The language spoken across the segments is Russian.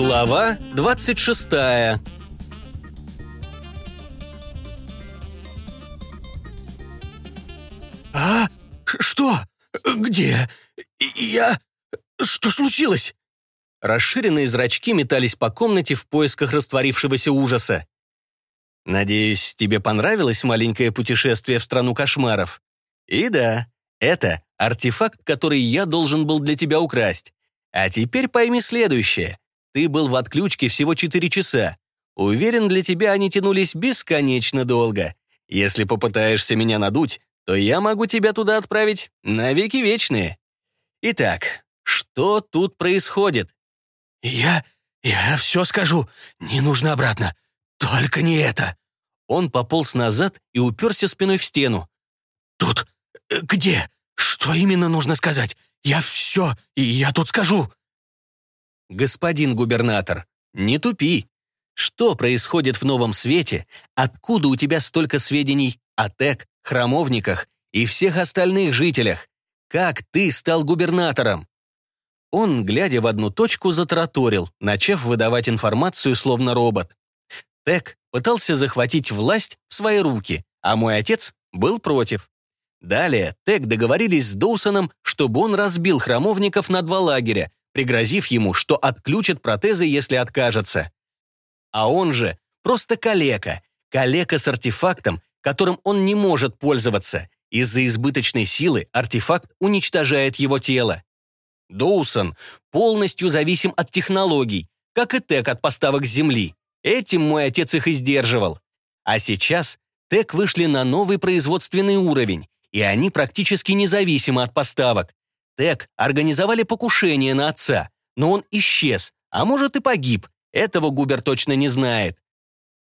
Глава 26 «А? Что? Где? Я... Что случилось?» Расширенные зрачки метались по комнате в поисках растворившегося ужаса. «Надеюсь, тебе понравилось маленькое путешествие в страну кошмаров?» «И да, это артефакт, который я должен был для тебя украсть. А теперь пойми следующее. Ты был в отключке всего 4 часа. Уверен, для тебя они тянулись бесконечно долго. Если попытаешься меня надуть, то я могу тебя туда отправить на веки вечные. Итак, что тут происходит? «Я... я все скажу. Не нужно обратно. Только не это». Он пополз назад и уперся спиной в стену. «Тут... э, где? Что именно нужно сказать? Я все... и я тут скажу». Господин губернатор, не тупи. Что происходит в новом свете? Откуда у тебя столько сведений о ТЭК, храмовниках и всех остальных жителях? Как ты стал губернатором? Он, глядя в одну точку, затраторил, начав выдавать информацию словно робот. Тек пытался захватить власть в свои руки, а мой отец был против. Далее Тек договорились с Доусоном, чтобы он разбил храмовников на два лагеря, пригрозив ему, что отключит протезы, если откажется. А он же просто калека, калека с артефактом, которым он не может пользоваться. Из-за избыточной силы артефакт уничтожает его тело. Доусон полностью зависим от технологий, как и ТЭК от поставок с Земли. Этим мой отец их и сдерживал. А сейчас ТЭК вышли на новый производственный уровень, и они практически независимы от поставок. ТЭК организовали покушение на отца, но он исчез, а может и погиб. Этого Губер точно не знает.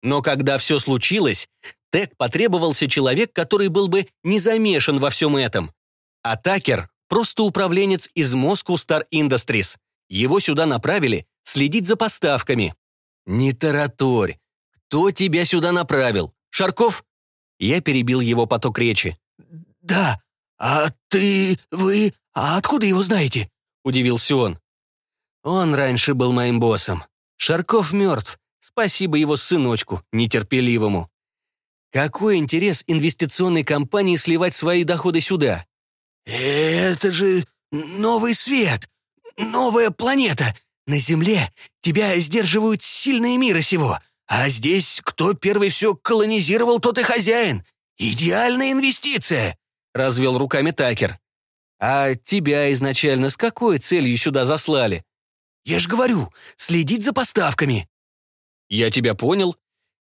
Но когда все случилось, ТЭК потребовался человек, который был бы не замешан во всем этом. Атакер просто управленец из Moscow Star Industries. Его сюда направили следить за поставками. Не тараторь. Кто тебя сюда направил? Шарков? Я перебил его поток речи. «Да. А ты... вы... А откуда его знаете?» Удивился он. Он раньше был моим боссом. Шарков мертв. Спасибо его сыночку, нетерпеливому. Какой интерес инвестиционной компании сливать свои доходы сюда? «Это же новый свет, новая планета. На Земле тебя сдерживают сильные мира сего, а здесь кто первый все колонизировал, тот и хозяин. Идеальная инвестиция!» — развел руками Такер. «А тебя изначально с какой целью сюда заслали?» «Я ж говорю, следить за поставками». «Я тебя понял.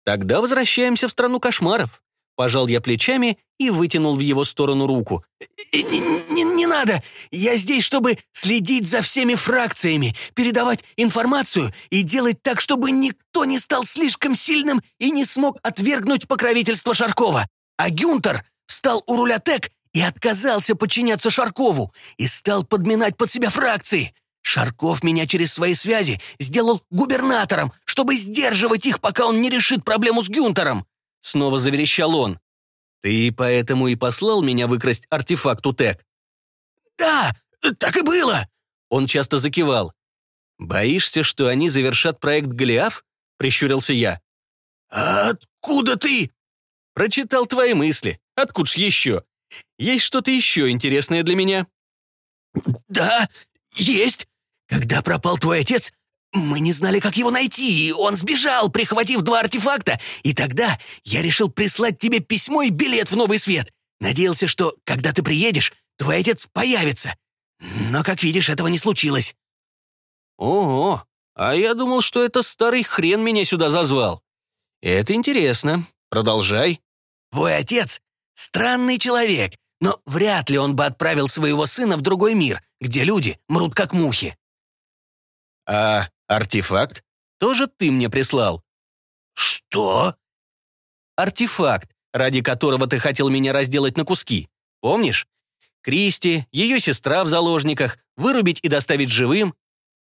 Тогда возвращаемся в страну кошмаров». Пожал я плечами и вытянул в его сторону руку. «Не, не, не надо! Я здесь, чтобы следить за всеми фракциями, передавать информацию и делать так, чтобы никто не стал слишком сильным и не смог отвергнуть покровительство Шаркова. А Гюнтер встал у руля ТЭК и отказался подчиняться Шаркову и стал подминать под себя фракции. Шарков меня через свои связи сделал губернатором, чтобы сдерживать их, пока он не решит проблему с Гюнтером. Снова заверещал он. «Ты поэтому и послал меня выкрасть артефакт у ТЭК?» «Да, так и было!» Он часто закивал. «Боишься, что они завершат проект Голиаф?» — прищурился я. «Откуда ты?» «Прочитал твои мысли. Откуда ж еще? Есть что-то еще интересное для меня?» «Да, есть. Когда пропал твой отец, мы не знали, как его найти, и он сбежал, прихватив два артефакта, и тогда я решил прислать тебе письмо и билет в новый свет. Надеялся, что, когда ты приедешь, твой отец появится. Но, как видишь, этого не случилось». «Ого, а я думал, что это старый хрен меня сюда зазвал. Это интересно. Продолжай». «Твой отец — странный человек, но вряд ли он бы отправил своего сына в другой мир, где люди мрут как мухи». «А Артефакт? Тоже ты мне прислал?» «Что?» «Артефакт, ради которого ты хотел меня разделать на куски. Помнишь? Кристи, ее сестра в заложниках, вырубить и доставить живым.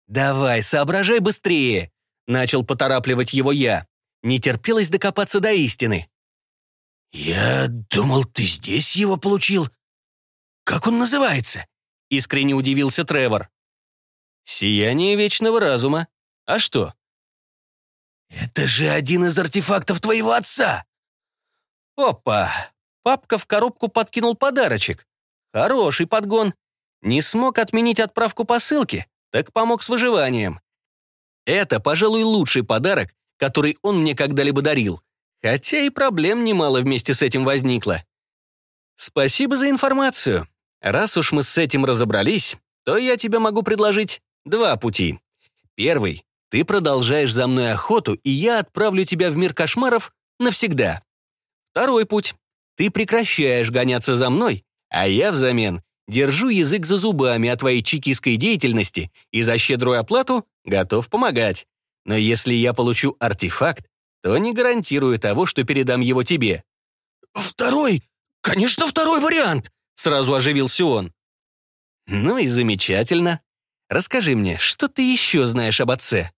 Давай, соображай быстрее!» Начал поторапливать его я. Не терпелось докопаться до истины. «Я думал, ты здесь его получил. Как он называется?» Искренне удивился Тревор. «Сияние вечного разума». А что? «Это же один из артефактов твоего отца!» Опа! Папка в коробку подкинул подарочек. Хороший подгон. Не смог отменить отправку посылки, так помог с выживанием. Это, пожалуй, лучший подарок, который он мне когда-либо дарил. Хотя и проблем немало вместе с этим возникло. Спасибо за информацию. Раз уж мы с этим разобрались, то я тебе могу предложить два пути. Первый. Ты продолжаешь за мной охоту, и я отправлю тебя в мир кошмаров навсегда. Второй путь. Ты прекращаешь гоняться за мной, а я взамен держу язык за зубами о твоей чекистской деятельности и за щедрую оплату готов помогать. Но если я получу артефакт, то не гарантирую того, что передам его тебе». «Второй? Конечно, второй вариант!» Сразу оживился он. «Ну и замечательно. Расскажи мне, что ты еще знаешь об отце?»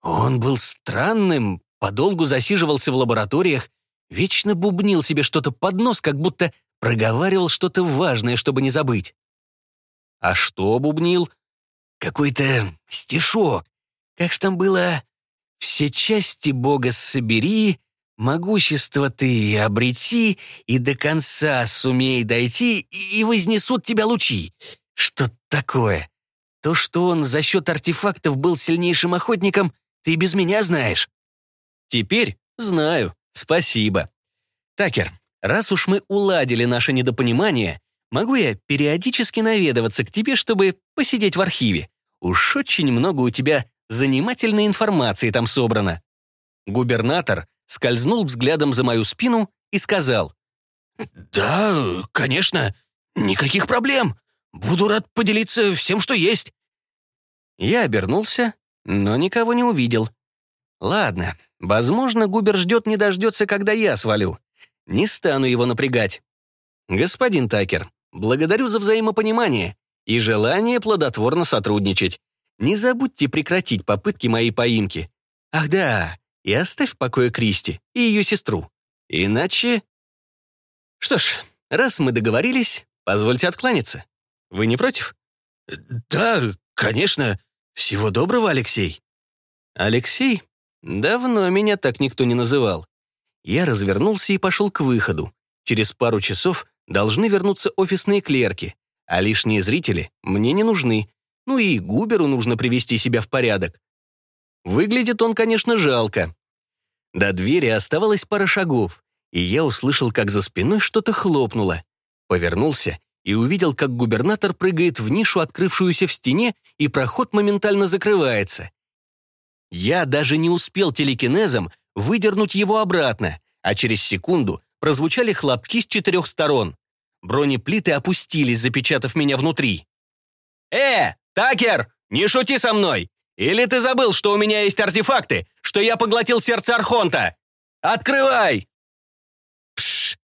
Он был странным, подолгу засиживался в лабораториях, вечно бубнил себе что-то под нос, как будто проговаривал что-то важное, чтобы не забыть. А что бубнил? Какой-то стишок. Как ж там было? «Все части Бога собери, могущество ты обрети, и до конца сумей дойти, и вознесут тебя лучи». Что такое? То, что он за счет артефактов был сильнейшим охотником, ты без меня знаешь. Теперь знаю. Спасибо. Такер, раз уж мы уладили наше недопонимание, могу я периодически наведываться к тебе, чтобы посидеть в архиве? Уж очень много у тебя занимательной информации там собрано. Губернатор скользнул взглядом за мою спину и сказал. «Да, конечно, никаких проблем. Буду рад поделиться всем, что есть». Я обернулся, но никого не увидел. Ладно, возможно, Губер ждет не дождется, когда я свалю. Не стану его напрягать. Господин Такер, благодарю за взаимопонимание и желание плодотворно сотрудничать. Не забудьте прекратить попытки моей поимки. Ах да, и оставь в покое Кристи и ее сестру. Иначе... Что ж, раз мы договорились, позвольте откланяться. Вы не против? Да, конечно. Всего доброго, Алексей. Алексей? Давно меня так никто не называл. Я развернулся и пошел к выходу. Через пару часов должны вернуться офисные клерки, а лишние зрители мне не нужны. Ну и Губеру нужно привести себя в порядок. Выглядит он, конечно, жалко. До двери оставалось пара шагов, и я услышал, как за спиной что-то хлопнуло. Повернулся и увидел, как губернатор прыгает в нишу, открывшуюся в стене, и проход моментально закрывается. Я даже не успел телекинезом выдернуть его обратно, а через секунду прозвучали хлопки с четырех сторон. Бронеплиты опустились, запечатав меня внутри. «Э, Такер, не шути со мной! Или ты забыл, что у меня есть артефакты, что я поглотил сердце Архонта? Открывай!» Пш!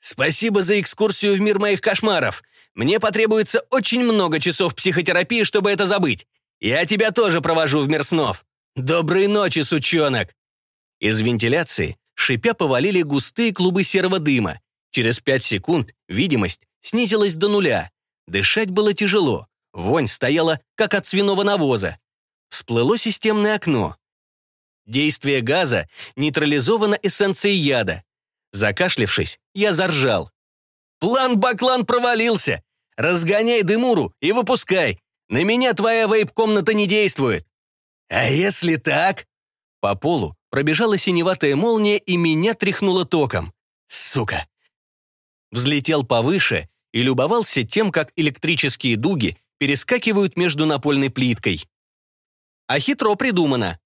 Спасибо за экскурсию в мир моих кошмаров. Мне потребуется очень много часов психотерапии, чтобы это забыть. Я тебя тоже провожу в мир снов. Доброй ночи, сучонок!» Из вентиляции, шипя, повалили густые клубы серого дыма. Через пять секунд видимость снизилась до нуля. Дышать было тяжело. Вонь стояла, как от свиного навоза. Всплыло системное окно. Действие газа нейтрализовано эссенцией яда. Закашлившись, я заржал. «План Баклан провалился! Разгоняй Дымуру и выпускай! На меня твоя вейп-комната не действует!» «А если так?» По полу пробежала синеватая молния и меня тряхнуло током. «Сука!» Взлетел повыше и любовался тем, как электрические дуги перескакивают между напольной плиткой. А хитро придумано.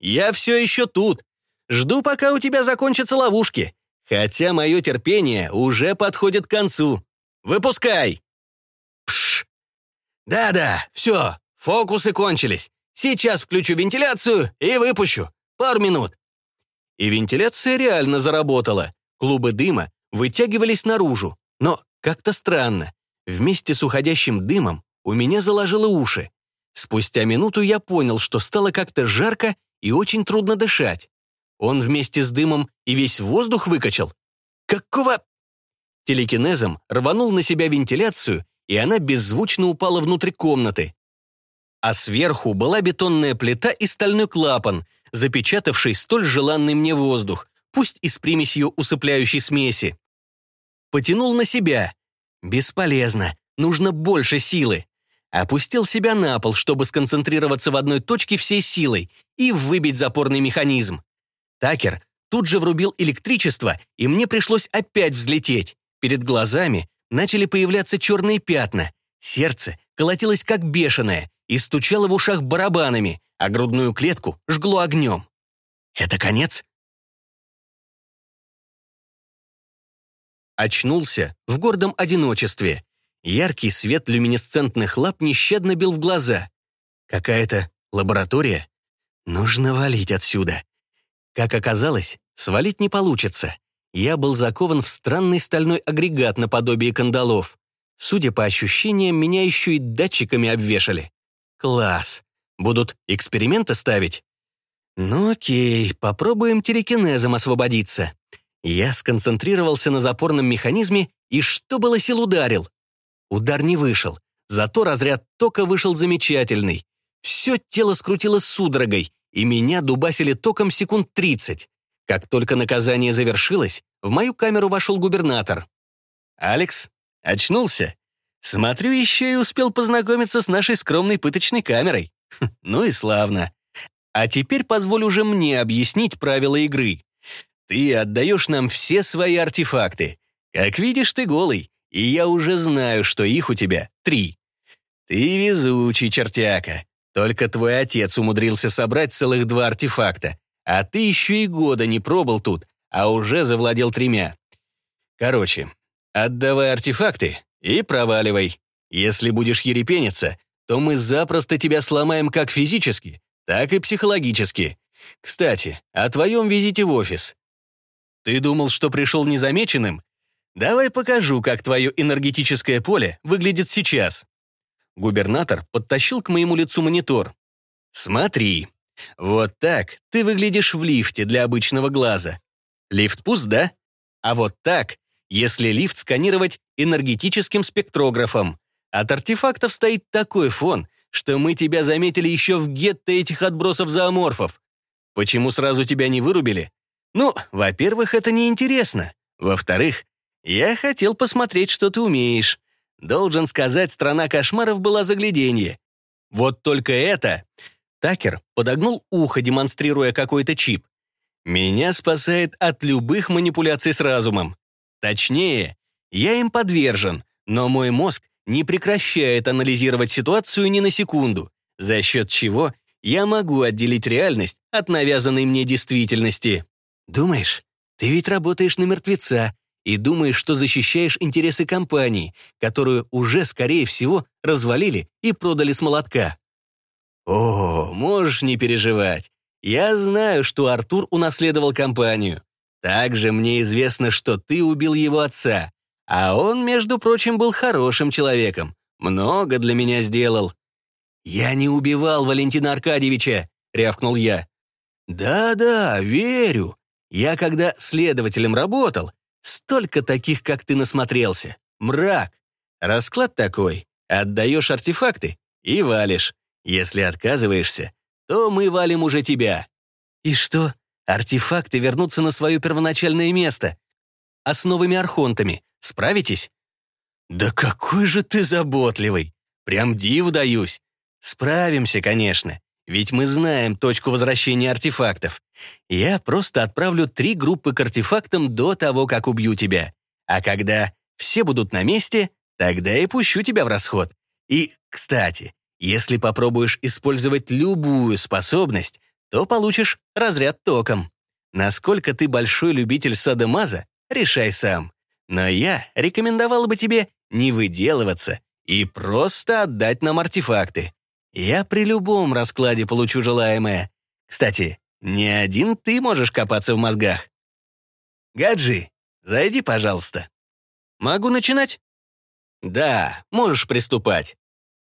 «Я все еще тут. Жду, пока у тебя закончатся ловушки. Хотя мое терпение уже подходит к концу. Выпускай!» Пш! Да-да, все, фокусы кончились. Сейчас включу вентиляцию и выпущу. Пару минут». И вентиляция реально заработала. Клубы дыма вытягивались наружу. Но как-то странно. Вместе с уходящим дымом у меня заложило уши. Спустя минуту я понял, что стало как-то жарко и очень трудно дышать. Он вместе с дымом и весь воздух выкачал. Какого... Телекинезом рванул на себя вентиляцию, и она беззвучно упала внутрь комнаты. а сверху была бетонная плита и стальной клапан, запечатавший столь желанный мне воздух, пусть и с примесью усыпляющей смеси. Потянул на себя. Бесполезно, нужно больше силы. Опустил себя на пол, чтобы сконцентрироваться в одной точке всей силой и выбить запорный механизм. Такер тут же врубил электричество, и мне пришлось опять взлететь. Перед глазами начали появляться черные пятна. Сердце колотилось как бешеное и стучало в ушах барабанами, а грудную клетку жгло огнем. Это конец? Очнулся в гордом одиночестве. Яркий свет люминесцентных лап нещадно бил в глаза. Какая-то лаборатория? Нужно валить отсюда. Как оказалось, свалить не получится. Я был закован в странный стальной агрегат наподобие кандалов. Судя по ощущениям, меня еще и датчиками обвешали. Класс. Будут эксперименты ставить? Ну окей, попробуем телекинезом освободиться. Я сконцентрировался на запорном механизме и что было сил ударил. Удар не вышел, зато разряд тока вышел замечательный. Все тело скрутило судорогой, и меня дубасили током секунд 30. Как только наказание завершилось, в мою камеру вошел губернатор. «Алекс, очнулся? Смотрю, еще и успел познакомиться с нашей скромной пыточной камерой. Ну и славно. А теперь позволь уже мне объяснить правила игры. Ты отдаешь нам все свои артефакты. Как видишь, ты голый, и я уже знаю, что их у тебя три. Ты везучий чертяка. Только твой отец умудрился собрать целых два артефакта, а ты еще и года не пробыл тут, а уже завладел тремя. Короче, отдавай артефакты и проваливай. Если будешь ерепениться, то мы запросто тебя сломаем как физически, так и психологически. Кстати, о твоем визите в офис. Ты думал, что пришел незамеченным? Давай покажу, как твое энергетическое поле выглядит сейчас. Губернатор подтащил к моему лицу монитор. Смотри. Вот так ты выглядишь в лифте для обычного глаза. Лифт пуст, да? А вот так, если лифт сканировать энергетическим спектрографом. От артефактов стоит такой фон, что мы тебя заметили еще в гетто этих отбросов-зооморфов. Почему сразу тебя не вырубили? Ну, во-первых, это неинтересно. Во-вторых, я хотел посмотреть, что ты умеешь. Должен сказать, страна кошмаров была загляденье. Вот только это... Такер подогнул ухо, демонстрируя какой-то чип. Меня спасает от любых манипуляций с разумом. Точнее, я им подвержен, но мой мозг не прекращает анализировать ситуацию ни на секунду, за счет чего я могу отделить реальность от навязанной мне действительности. Думаешь, ты ведь работаешь на мертвеца, и думаешь, что защищаешь интересы компании, которую уже, скорее всего, развалили и продали с молотка. О, можешь не переживать. Я знаю, что Артур унаследовал компанию. Также мне известно, что ты убил его отца. А он, между прочим, был хорошим человеком. Много для меня сделал. «Я не убивал Валентина Аркадьевича», — рявкнул я. «Да-да, верю. Я когда следователем работал, Столько таких, как ты, насмотрелся. Мрак. Расклад такой. Отдаешь артефакты и валишь. Если отказываешься, то мы валим уже тебя. И что? Артефакты вернутся на свое первоначальное место. А с новыми архонтами справитесь? Да какой же ты заботливый. Прям див даюсь. Справимся, конечно. Ведь мы знаем точку возвращения артефактов. Я просто отправлю три группы к артефактам до того, как убью тебя. А когда все будут на месте, тогда и пущу тебя в расход. И, кстати, если попробуешь использовать любую способность, то получишь разряд током. Насколько ты большой любитель садомаза, решай сам. Но я рекомендовал бы тебе не выделываться и просто отдать нам артефакты. Я при любом раскладе получу желаемое. Кстати, не один ты можешь копаться в мозгах. Гаджи, зайди, пожалуйста. Могу начинать? Да, можешь приступать.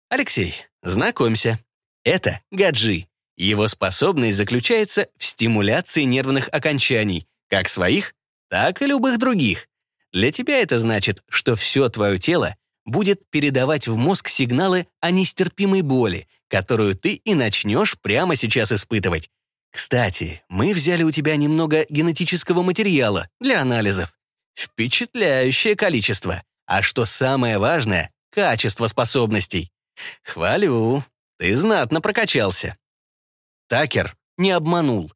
Алексей, знакомься. Это Гаджи. Его способность заключается в стимуляции нервных окончаний, как своих, так и любых других. Для тебя это значит, что все твое тело будет передавать в мозг сигналы о нестерпимой боли, которую ты и начнешь прямо сейчас испытывать. Кстати, мы взяли у тебя немного генетического материала для анализов. Впечатляющее количество. А что самое важное — качество способностей. Хвалю, ты знатно прокачался. Такер не обманул.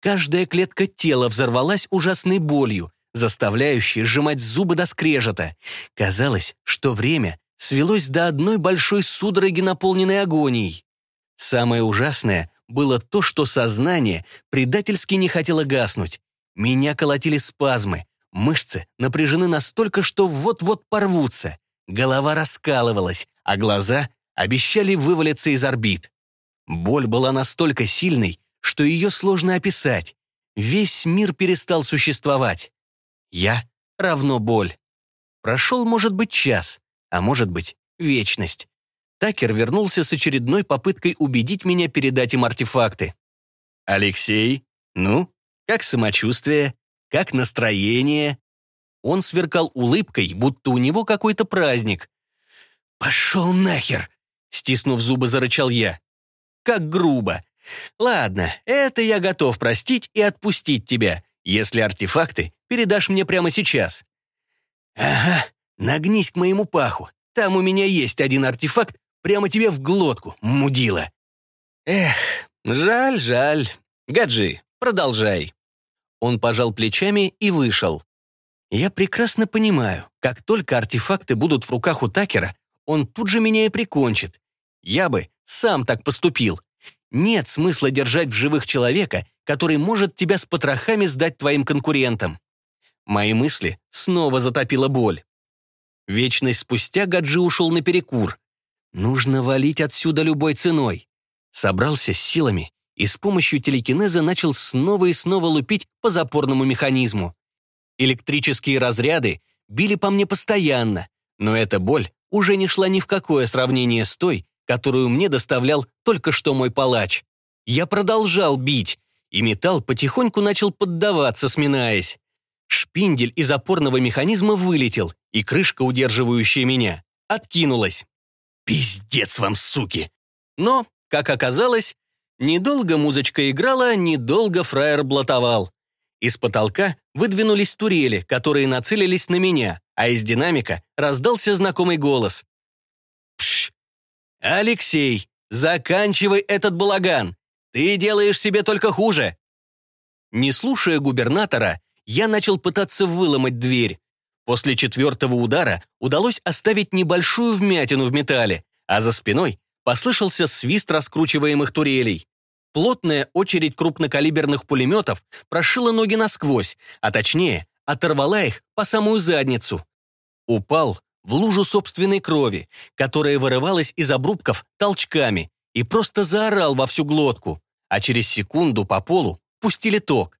Каждая клетка тела взорвалась ужасной болью, заставляющей сжимать зубы до скрежета. Казалось, что время свелось до одной большой судороги, наполненной агонией. Самое ужасное было то, что сознание предательски не хотело гаснуть. Меня колотили спазмы, мышцы напряжены настолько, что вот-вот порвутся. Голова раскалывалась, а глаза обещали вывалиться из орбит. Боль была настолько сильной, что ее сложно описать. Весь мир перестал существовать. Я равно боль. Прошел, может быть, час, а может быть, вечность. Такер вернулся с очередной попыткой убедить меня передать им артефакты. «Алексей, ну, как самочувствие? Как настроение?» Он сверкал улыбкой, будто у него какой-то праздник. «Пошел нахер!» — стиснув зубы, зарычал я. «Как грубо. Ладно, это я готов простить и отпустить тебя, если артефакты передашь мне прямо сейчас». «Ага, нагнись к моему паху. Там у меня есть один артефакт, прямо тебе в глотку, мудила». «Эх, жаль, жаль. Гаджи, продолжай». Он пожал плечами и вышел. Я прекрасно понимаю, как только артефакты будут в руках у Такера, он тут же меня и прикончит. Я бы сам так поступил. Нет смысла держать в живых человека, который может тебя с потрохами сдать твоим конкурентам. Мои мысли снова затопила боль. Вечность спустя Гаджи ушел на перекур. Нужно валить отсюда любой ценой. Собрался с силами и с помощью телекинеза начал снова и снова лупить по запорному механизму. Электрические разряды били по мне постоянно, но эта боль уже не шла ни в какое сравнение с той, которую мне доставлял только что мой палач. Я продолжал бить, и металл потихоньку начал поддаваться, сминаясь. Шпиндель из опорного механизма вылетел, и крышка, удерживающая меня, откинулась. «Пиздец вам, суки!» Но, как оказалось, недолго музычка играла, недолго фраер блатовал. Из потолка выдвинулись турели, которые нацелились на меня, а из динамика раздался знакомый голос. «Пш! Алексей, заканчивай этот балаган! Ты делаешь себе только хуже!» Не слушая губернатора, я начал пытаться выломать дверь. После четвертого удара удалось оставить небольшую вмятину в металле, а за спиной послышался свист раскручиваемых турелей. Плотная очередь крупнокалиберных пулеметов прошила ноги насквозь, а точнее, оторвала их по самую задницу. Упал в лужу собственной крови, которая вырывалась из обрубков толчками, и просто заорал во всю глотку, а через секунду по полу пустили ток.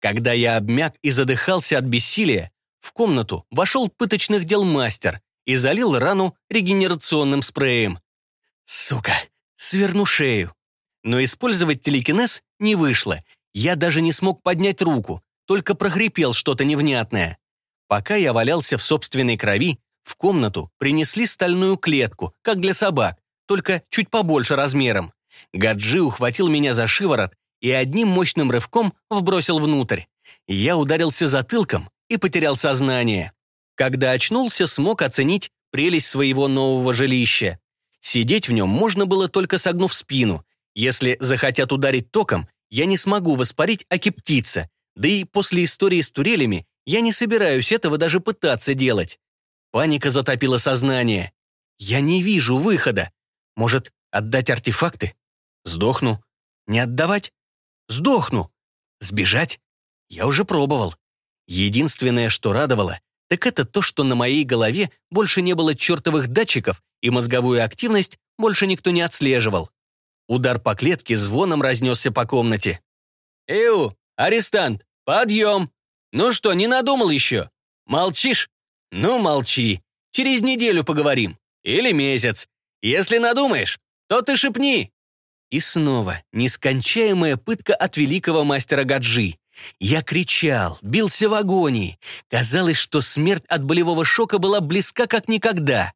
Когда я обмяк и задыхался от бессилия, в комнату вошел пыточных дел мастер и залил рану регенерационным спреем. Сука, сверну шею. Но использовать телекинез не вышло. Я даже не смог поднять руку, только прохрипел что-то невнятное. Пока я валялся в собственной крови, в комнату принесли стальную клетку, как для собак, только чуть побольше размером. Гаджи ухватил меня за шиворот и одним мощным рывком вбросил внутрь. Я ударился затылком и потерял сознание. Когда очнулся, смог оценить прелесть своего нового жилища. Сидеть в нем можно было только согнув спину, если захотят ударить током, я не смогу воспарить окептиться, да и после истории с турелями я не собираюсь этого даже пытаться делать. Паника затопила сознание. Я не вижу выхода. Может, отдать артефакты? Сдохну. Не отдавать? Сдохну. Сбежать? Я уже пробовал. Единственное, что радовало, так это то, что на моей голове больше не было чертовых датчиков, и мозговую активность больше никто не отслеживал. Удар по клетке звоном разнесся по комнате. «Эу, арестант, подъем! Ну что, не надумал еще? Молчишь? Ну, молчи. Через неделю поговорим. Или месяц. Если надумаешь, то ты шепни». И снова нескончаемая пытка от великого мастера Гаджи. Я кричал, бился в агонии. Казалось, что смерть от болевого шока была близка как никогда.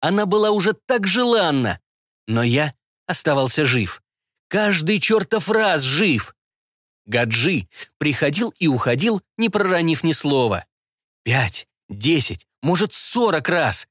Она была уже так желанна. Но я оставался жив. Каждый чертов раз жив. Гаджи приходил и уходил, не проронив ни слова. Пять, десять, может, сорок раз.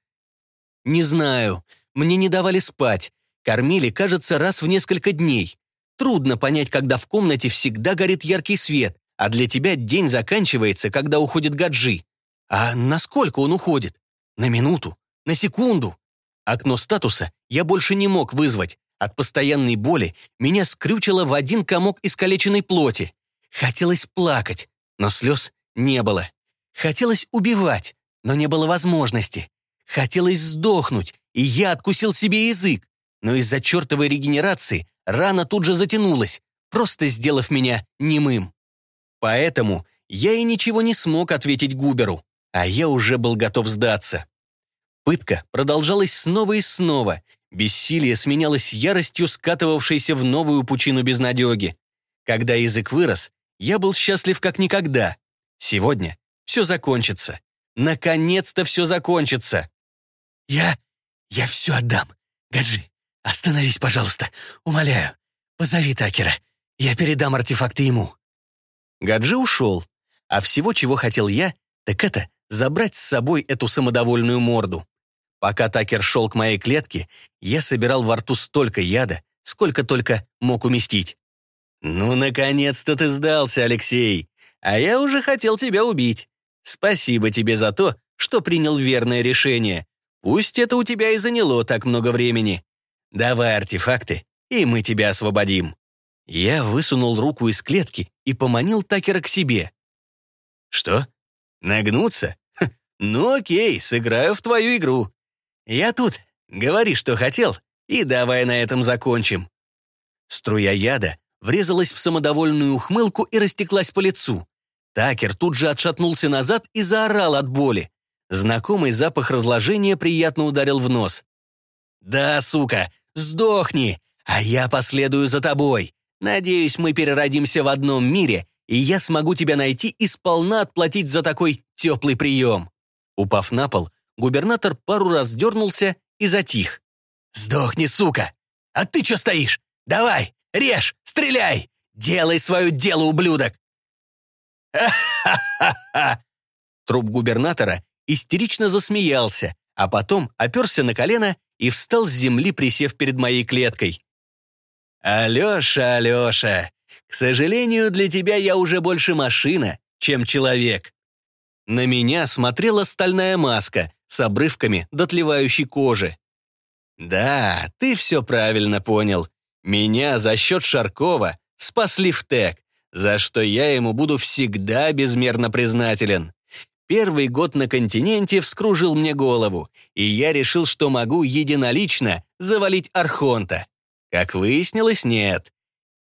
Не знаю, мне не давали спать. Кормили, кажется, раз в несколько дней. Трудно понять, когда в комнате всегда горит яркий свет, а для тебя день заканчивается, когда уходит Гаджи. А насколько он уходит? На минуту? На секунду? Окно статуса я больше не мог вызвать. От постоянной боли меня скрючило в один комок искалеченной плоти. Хотелось плакать, но слез не было. Хотелось убивать, но не было возможности. Хотелось сдохнуть, и я откусил себе язык. Но из-за чертовой регенерации рана тут же затянулась, просто сделав меня немым. Поэтому я и ничего не смог ответить Губеру, а я уже был готов сдаться. Пытка продолжалась снова и снова. Бессилие сменялось яростью, скатывавшейся в новую пучину безнадеги. Когда язык вырос, я был счастлив как никогда. Сегодня все закончится. Наконец-то все закончится. Я... я все отдам. Гаджи, остановись, пожалуйста. Умоляю. Позови Такера. Я передам артефакты ему. Гаджи ушел. А всего, чего хотел я, так это забрать с собой эту самодовольную морду. Пока Такер шел к моей клетке, я собирал во рту столько яда, сколько только мог уместить. «Ну, наконец-то ты сдался, Алексей! А я уже хотел тебя убить. Спасибо тебе за то, что принял верное решение. Пусть это у тебя и заняло так много времени. Давай артефакты, и мы тебя освободим». Я высунул руку из клетки и поманил Такера к себе. «Что? Нагнуться? Ха, ну окей, сыграю в твою игру. Я тут. Говори, что хотел, и давай на этом закончим». Струя яда врезалась в самодовольную ухмылку и растеклась по лицу. Такер тут же отшатнулся назад и заорал от боли. Знакомый запах разложения приятно ударил в нос. «Да, сука, сдохни, а я последую за тобой. Надеюсь, мы переродимся в одном мире, и я смогу тебя найти и сполна отплатить за такой теплый прием». Упав на пол, губернатор пару раз дернулся и затих. «Сдохни, сука! А ты что стоишь? Давай, режь, стреляй! Делай свое дело, ублюдок!» «Ха-ха-ха-ха!» Труп губернатора истерично засмеялся, а потом оперся на колено и встал с земли, присев перед моей клеткой. «Алеша, Алеша, к сожалению, для тебя я уже больше машина, чем человек». На меня смотрела стальная маска с обрывками дотлевающей кожи. «Да, ты все правильно понял. Меня за счет Шаркова спасли в ТЭК, за что я ему буду всегда безмерно признателен. Первый год на континенте вскружил мне голову, и я решил, что могу единолично завалить Архонта. Как выяснилось, нет.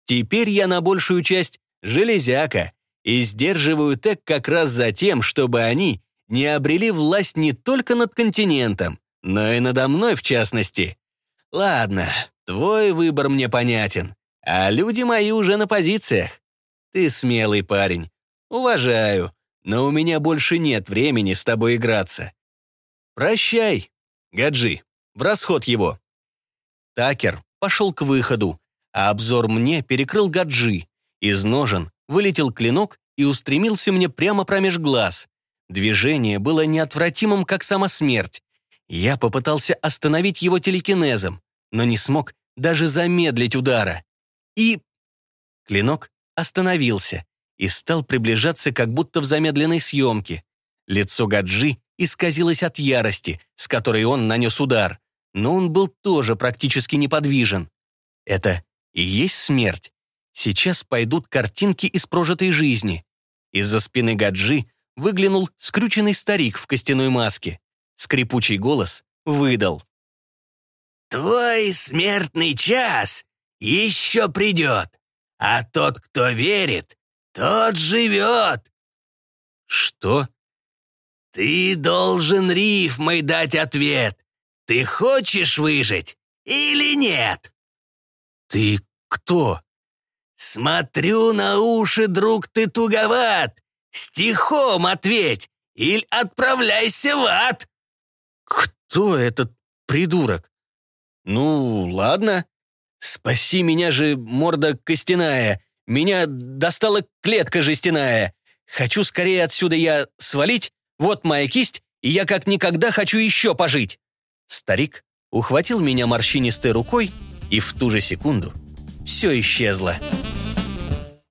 Теперь я на большую часть железяка и сдерживаю ТЭК как раз за тем, чтобы они не обрели власть не только над континентом, но и надо мной в частности. Ладно, твой выбор мне понятен, а люди мои уже на позициях. Ты смелый парень. Уважаю но у меня больше нет времени с тобой играться. Прощай, Гаджи, в расход его. Такер пошел к выходу, а обзор мне перекрыл Гаджи. Из ножен вылетел клинок и устремился мне прямо промеж глаз. Движение было неотвратимым, как сама смерть. Я попытался остановить его телекинезом, но не смог даже замедлить удара. И... Клинок остановился, и стал приближаться как будто в замедленной съемке. Лицо Гаджи исказилось от ярости, с которой он нанес удар, но он был тоже практически неподвижен. Это и есть смерть. Сейчас пойдут картинки из прожитой жизни. Из-за спины Гаджи выглянул скрюченный старик в костяной маске. Скрипучий голос выдал. «Твой смертный час еще придет, а тот, кто верит, тот живет!» «Что?» «Ты должен рифмой дать ответ. Ты хочешь выжить или нет?» «Ты кто?» «Смотрю на уши, друг, ты туговат. Стихом ответь или отправляйся в ад!» «Кто этот придурок?» «Ну, ладно. Спаси меня же, морда костяная. Меня достала клетка жестяная. Хочу скорее отсюда я свалить. Вот моя кисть, и я как никогда хочу еще пожить. Старик ухватил меня морщинистой рукой, и в ту же секунду все исчезло.